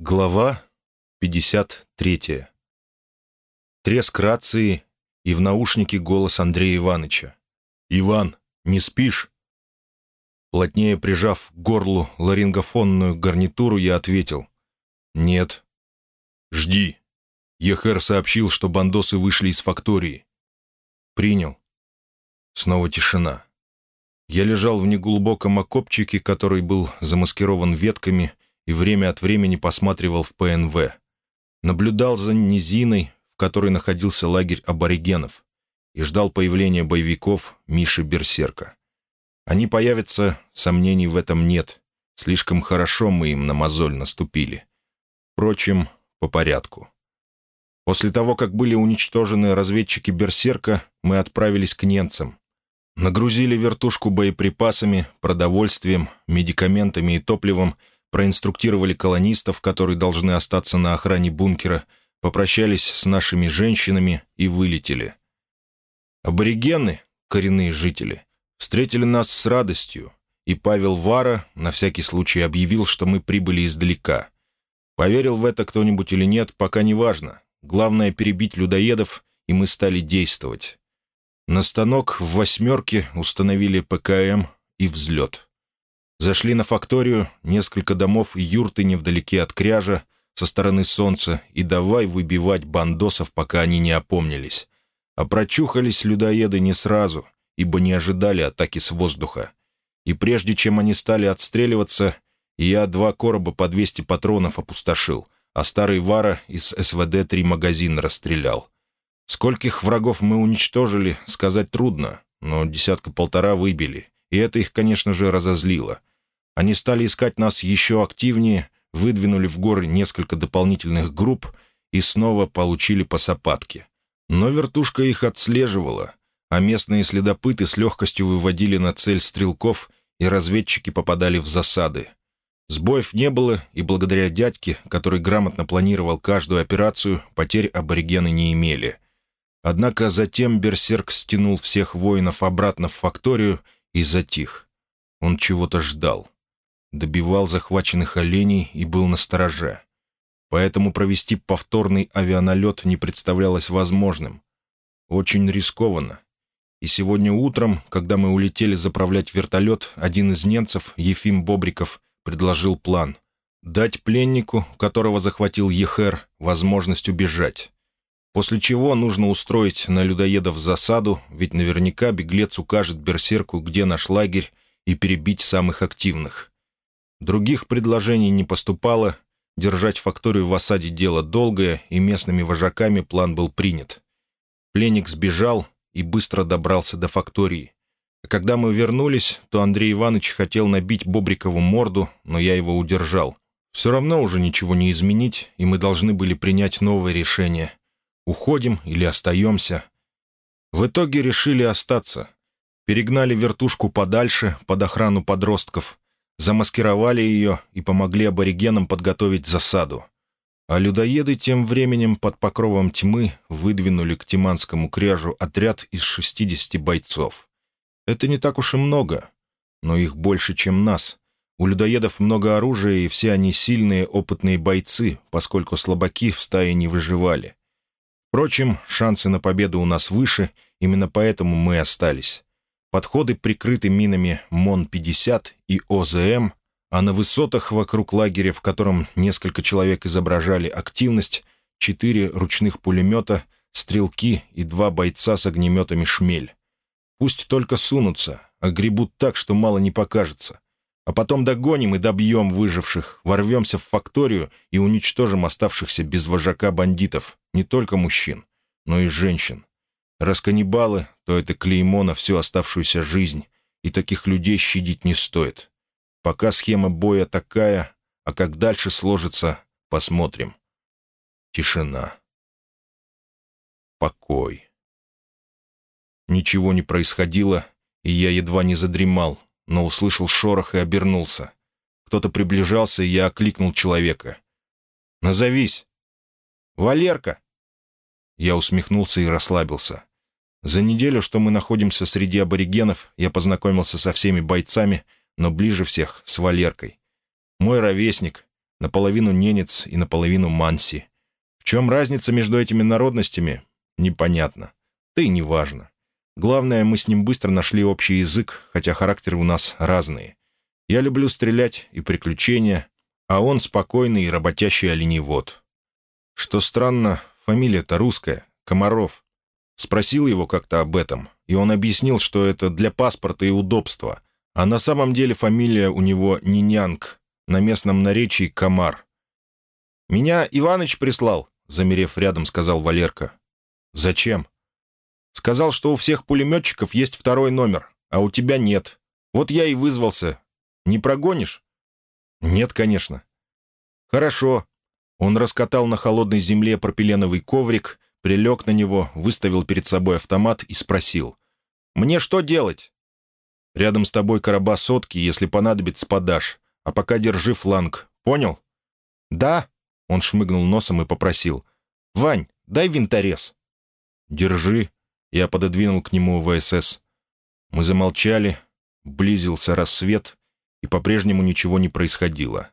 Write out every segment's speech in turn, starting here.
Глава 53. Треск рации и в наушнике голос Андрея Ивановича. «Иван, не спишь?» Плотнее прижав к горлу ларингофонную гарнитуру, я ответил. «Нет». «Жди». Ехер сообщил, что бандосы вышли из фактории. «Принял». Снова тишина. Я лежал в неглубоком окопчике, который был замаскирован ветками, и время от времени посматривал в ПНВ. Наблюдал за низиной, в которой находился лагерь аборигенов, и ждал появления боевиков Миши Берсерка. Они появятся, сомнений в этом нет. Слишком хорошо мы им на мозоль наступили. Впрочем, по порядку. После того, как были уничтожены разведчики Берсерка, мы отправились к немцам. Нагрузили вертушку боеприпасами, продовольствием, медикаментами и топливом — проинструктировали колонистов, которые должны остаться на охране бункера, попрощались с нашими женщинами и вылетели. Аборигены, коренные жители, встретили нас с радостью, и Павел Вара на всякий случай объявил, что мы прибыли издалека. Поверил в это кто-нибудь или нет, пока не важно. Главное — перебить людоедов, и мы стали действовать. На станок в «восьмерке» установили ПКМ и взлет. Зашли на факторию, несколько домов и юрты невдалеке от кряжа, со стороны солнца, и давай выбивать бандосов, пока они не опомнились. А прочухались людоеды не сразу, ибо не ожидали атаки с воздуха. И прежде чем они стали отстреливаться, я два короба по 200 патронов опустошил, а старый Вара из СВД три магазина расстрелял. Скольких врагов мы уничтожили, сказать трудно, но десятка-полтора выбили, и это их, конечно же, разозлило. Они стали искать нас еще активнее, выдвинули в горы несколько дополнительных групп и снова получили по сапатке. Но вертушка их отслеживала, а местные следопыты с легкостью выводили на цель стрелков, и разведчики попадали в засады. Сбоев не было, и благодаря дядьке, который грамотно планировал каждую операцию, потерь аборигены не имели. Однако затем Берсерк стянул всех воинов обратно в факторию и затих. Он чего-то ждал добивал захваченных оленей и был на стороже. Поэтому провести повторный авианалет не представлялось возможным. Очень рискованно. И сегодня утром, когда мы улетели заправлять вертолет, один из немцев, Ефим Бобриков, предложил план — дать пленнику, которого захватил Ехер, возможность убежать. После чего нужно устроить на людоедов засаду, ведь наверняка беглец укажет берсерку, где наш лагерь, и перебить самых активных. Других предложений не поступало, держать факторию в осаде дело долгое, и местными вожаками план был принят. Пленник сбежал и быстро добрался до фактории. Когда мы вернулись, то Андрей Иванович хотел набить Бобрикову морду, но я его удержал. Все равно уже ничего не изменить, и мы должны были принять новое решение. Уходим или остаемся. В итоге решили остаться. Перегнали вертушку подальше, под охрану подростков замаскировали ее и помогли аборигенам подготовить засаду. А людоеды тем временем под покровом тьмы выдвинули к Тиманскому кряжу отряд из 60 бойцов. Это не так уж и много, но их больше, чем нас. У людоедов много оружия, и все они сильные, опытные бойцы, поскольку слабаки в стае не выживали. Впрочем, шансы на победу у нас выше, именно поэтому мы остались. Подходы прикрыты минами МОН-50 и ОЗМ, а на высотах вокруг лагеря, в котором несколько человек изображали активность, четыре ручных пулемета, стрелки и два бойца с огнеметами «Шмель». Пусть только сунутся, а гребут так, что мало не покажется. А потом догоним и добьем выживших, ворвемся в факторию и уничтожим оставшихся без вожака бандитов, не только мужчин, но и женщин. Раз каннибалы, то это клеймо на всю оставшуюся жизнь, и таких людей щадить не стоит. Пока схема боя такая, а как дальше сложится, посмотрим. Тишина. Покой. Ничего не происходило, и я едва не задремал, но услышал шорох и обернулся. Кто-то приближался, и я окликнул человека. «Назовись!» «Валерка!» Я усмехнулся и расслабился. За неделю, что мы находимся среди аборигенов, я познакомился со всеми бойцами, но ближе всех — с Валеркой. Мой ровесник, наполовину ненец и наполовину манси. В чем разница между этими народностями, непонятно. Да и неважно. Главное, мы с ним быстро нашли общий язык, хотя характеры у нас разные. Я люблю стрелять и приключения, а он спокойный и работящий оленевод. Что странно, фамилия-то русская, Комаров. Спросил его как-то об этом, и он объяснил, что это для паспорта и удобства, а на самом деле фамилия у него Нинянг, на местном наречии Комар. «Меня Иваныч прислал», — замерев рядом, сказал Валерка. «Зачем?» «Сказал, что у всех пулеметчиков есть второй номер, а у тебя нет. Вот я и вызвался. Не прогонишь?» «Нет, конечно». «Хорошо». Он раскатал на холодной земле пропиленовый коврик, прилег на него, выставил перед собой автомат и спросил. «Мне что делать?» «Рядом с тобой короба сотки, если понадобится, подашь. А пока держи фланг. Понял?» «Да», — он шмыгнул носом и попросил. «Вань, дай винторез». «Держи». Я пододвинул к нему ВСС. Мы замолчали, близился рассвет, и по-прежнему ничего не происходило.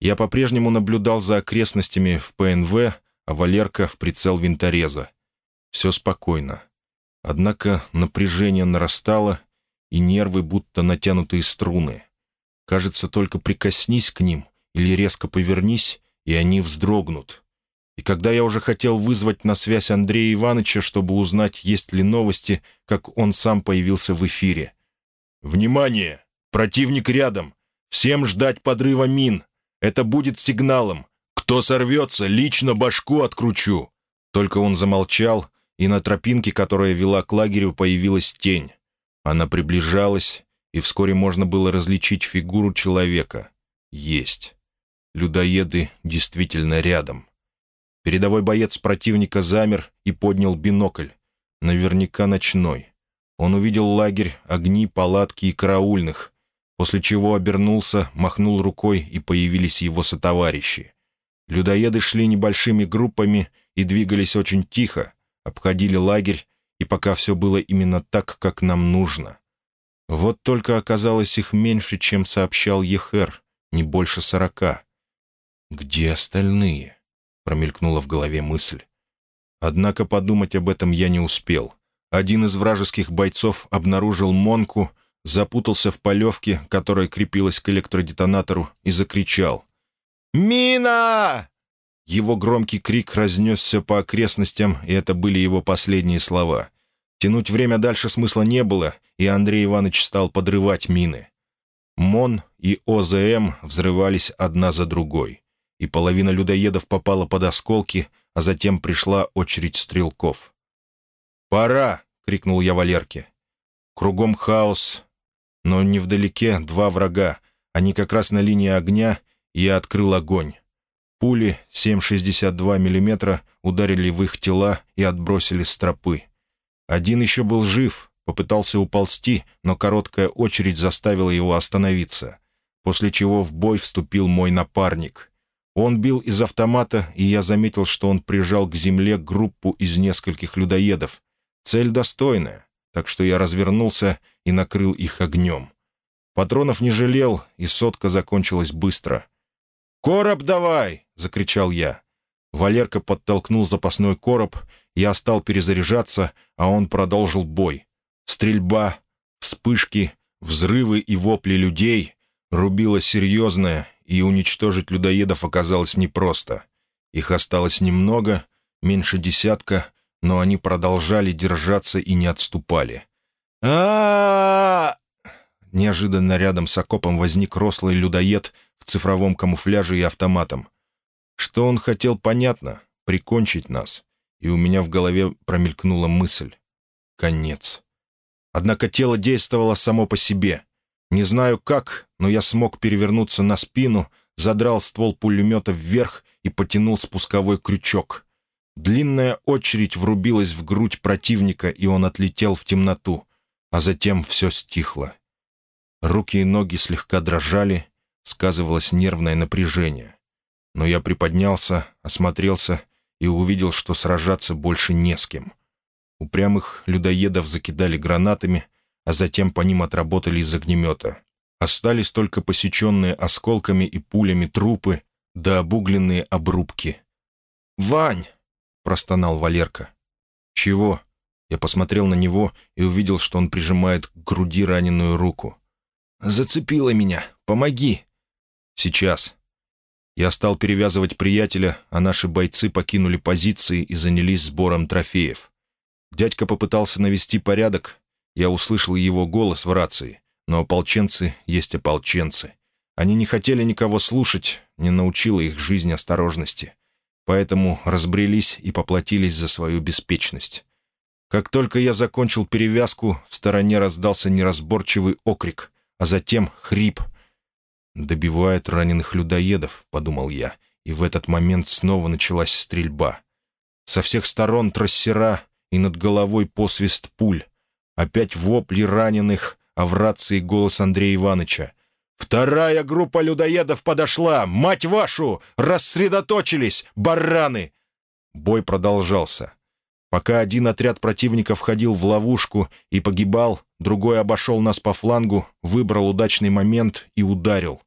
Я по-прежнему наблюдал за окрестностями в ПНВ, а Валерка в прицел винтореза. Все спокойно. Однако напряжение нарастало, и нервы будто натянутые струны. Кажется, только прикоснись к ним или резко повернись, и они вздрогнут. И когда я уже хотел вызвать на связь Андрея Ивановича, чтобы узнать, есть ли новости, как он сам появился в эфире. «Внимание! Противник рядом! Всем ждать подрыва мин! Это будет сигналом! Кто сорвется, лично башку откручу!» Только он замолчал, и на тропинке, которая вела к лагерю, появилась тень. Она приближалась, и вскоре можно было различить фигуру человека. Есть. Людоеды действительно рядом. Передовой боец противника замер и поднял бинокль. Наверняка ночной. Он увидел лагерь, огни, палатки и караульных, после чего обернулся, махнул рукой, и появились его сотоварищи. Людоеды шли небольшими группами и двигались очень тихо, обходили лагерь, и пока все было именно так, как нам нужно. Вот только оказалось их меньше, чем сообщал Ехер, не больше сорока. «Где остальные?» — промелькнула в голове мысль. Однако подумать об этом я не успел. Один из вражеских бойцов обнаружил Монку, запутался в полевке, которая крепилась к электродетонатору, и закричал. «Мина!» Его громкий крик разнесся по окрестностям, и это были его последние слова. Тянуть время дальше смысла не было, и Андрей Иванович стал подрывать мины. МОН и ОЗМ взрывались одна за другой, и половина людоедов попала под осколки, а затем пришла очередь стрелков. «Пора!» — крикнул я Валерке. Кругом хаос, но невдалеке два врага, они как раз на линии огня, я открыл огонь. Пули 7,62 мм ударили в их тела и отбросили с тропы. Один еще был жив, попытался уползти, но короткая очередь заставила его остановиться, после чего в бой вступил мой напарник. Он бил из автомата, и я заметил, что он прижал к земле группу из нескольких людоедов. Цель достойная, так что я развернулся и накрыл их огнем. Патронов не жалел, и сотка закончилась быстро. «Короб давай!» — закричал я. Валерка подтолкнул запасной короб, я стал перезаряжаться, а он продолжил бой. Стрельба, вспышки, взрывы и вопли людей рубило серьезное, и уничтожить людоедов оказалось непросто. Их осталось немного, меньше десятка, но они продолжали держаться и не отступали. а Неожиданно рядом с окопом возник рослый людоед в цифровом камуфляже и автоматом. Что он хотел, понятно — прикончить нас. И у меня в голове промелькнула мысль. Конец. Однако тело действовало само по себе. Не знаю как, но я смог перевернуться на спину, задрал ствол пулемета вверх и потянул спусковой крючок. Длинная очередь врубилась в грудь противника, и он отлетел в темноту, а затем все стихло. Руки и ноги слегка дрожали, сказывалось нервное напряжение. Но я приподнялся, осмотрелся и увидел, что сражаться больше не с кем. Упрямых людоедов закидали гранатами, а затем по ним отработали из огнемета. Остались только посеченные осколками и пулями трупы, да обугленные обрубки. «Вань!» — простонал Валерка. «Чего?» Я посмотрел на него и увидел, что он прижимает к груди раненую руку. «Зацепило меня! Помоги!» «Сейчас!» Я стал перевязывать приятеля, а наши бойцы покинули позиции и занялись сбором трофеев. Дядька попытался навести порядок. Я услышал его голос в рации. Но ополченцы есть ополченцы. Они не хотели никого слушать, не научила их жизнь осторожности. Поэтому разбрелись и поплатились за свою беспечность. Как только я закончил перевязку, в стороне раздался неразборчивый окрик, а затем хрип. «Добивают раненых людоедов», — подумал я, и в этот момент снова началась стрельба. Со всех сторон трассера и над головой посвист пуль. Опять вопли раненых, а в рации голос Андрея Ивановича. «Вторая группа людоедов подошла! Мать вашу! Рассредоточились! Бараны!» Бой продолжался. Пока один отряд противника входил в ловушку и погибал, другой обошел нас по флангу, выбрал удачный момент и ударил.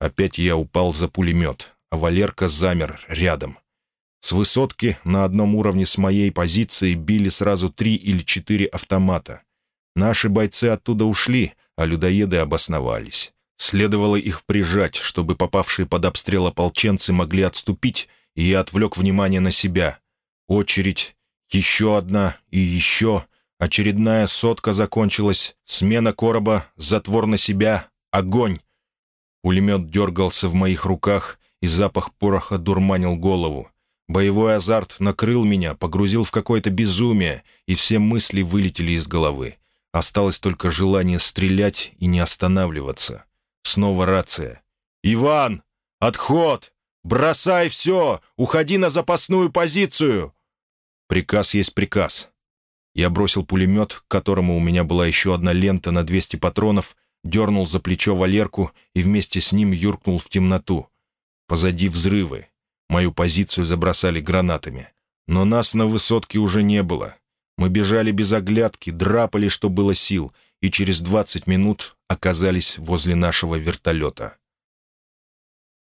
Опять я упал за пулемет, а Валерка замер рядом. С высотки на одном уровне с моей позиции били сразу три или четыре автомата. Наши бойцы оттуда ушли, а людоеды обосновались. Следовало их прижать, чтобы попавшие под обстрел ополченцы могли отступить, и я отвлек внимание на себя. Очередь, еще одна и еще. Очередная сотка закончилась. Смена короба, затвор на себя, огонь. Пулемет дергался в моих руках, и запах пороха дурманил голову. Боевой азарт накрыл меня, погрузил в какое-то безумие, и все мысли вылетели из головы. Осталось только желание стрелять и не останавливаться. Снова рация. «Иван! Отход! Бросай все! Уходи на запасную позицию!» Приказ есть приказ. Я бросил пулемет, к которому у меня была еще одна лента на 200 патронов, дернул за плечо Валерку и вместе с ним юркнул в темноту. Позади взрывы. Мою позицию забросали гранатами. Но нас на высотке уже не было. Мы бежали без оглядки, драпали, что было сил, и через двадцать минут оказались возле нашего вертолета.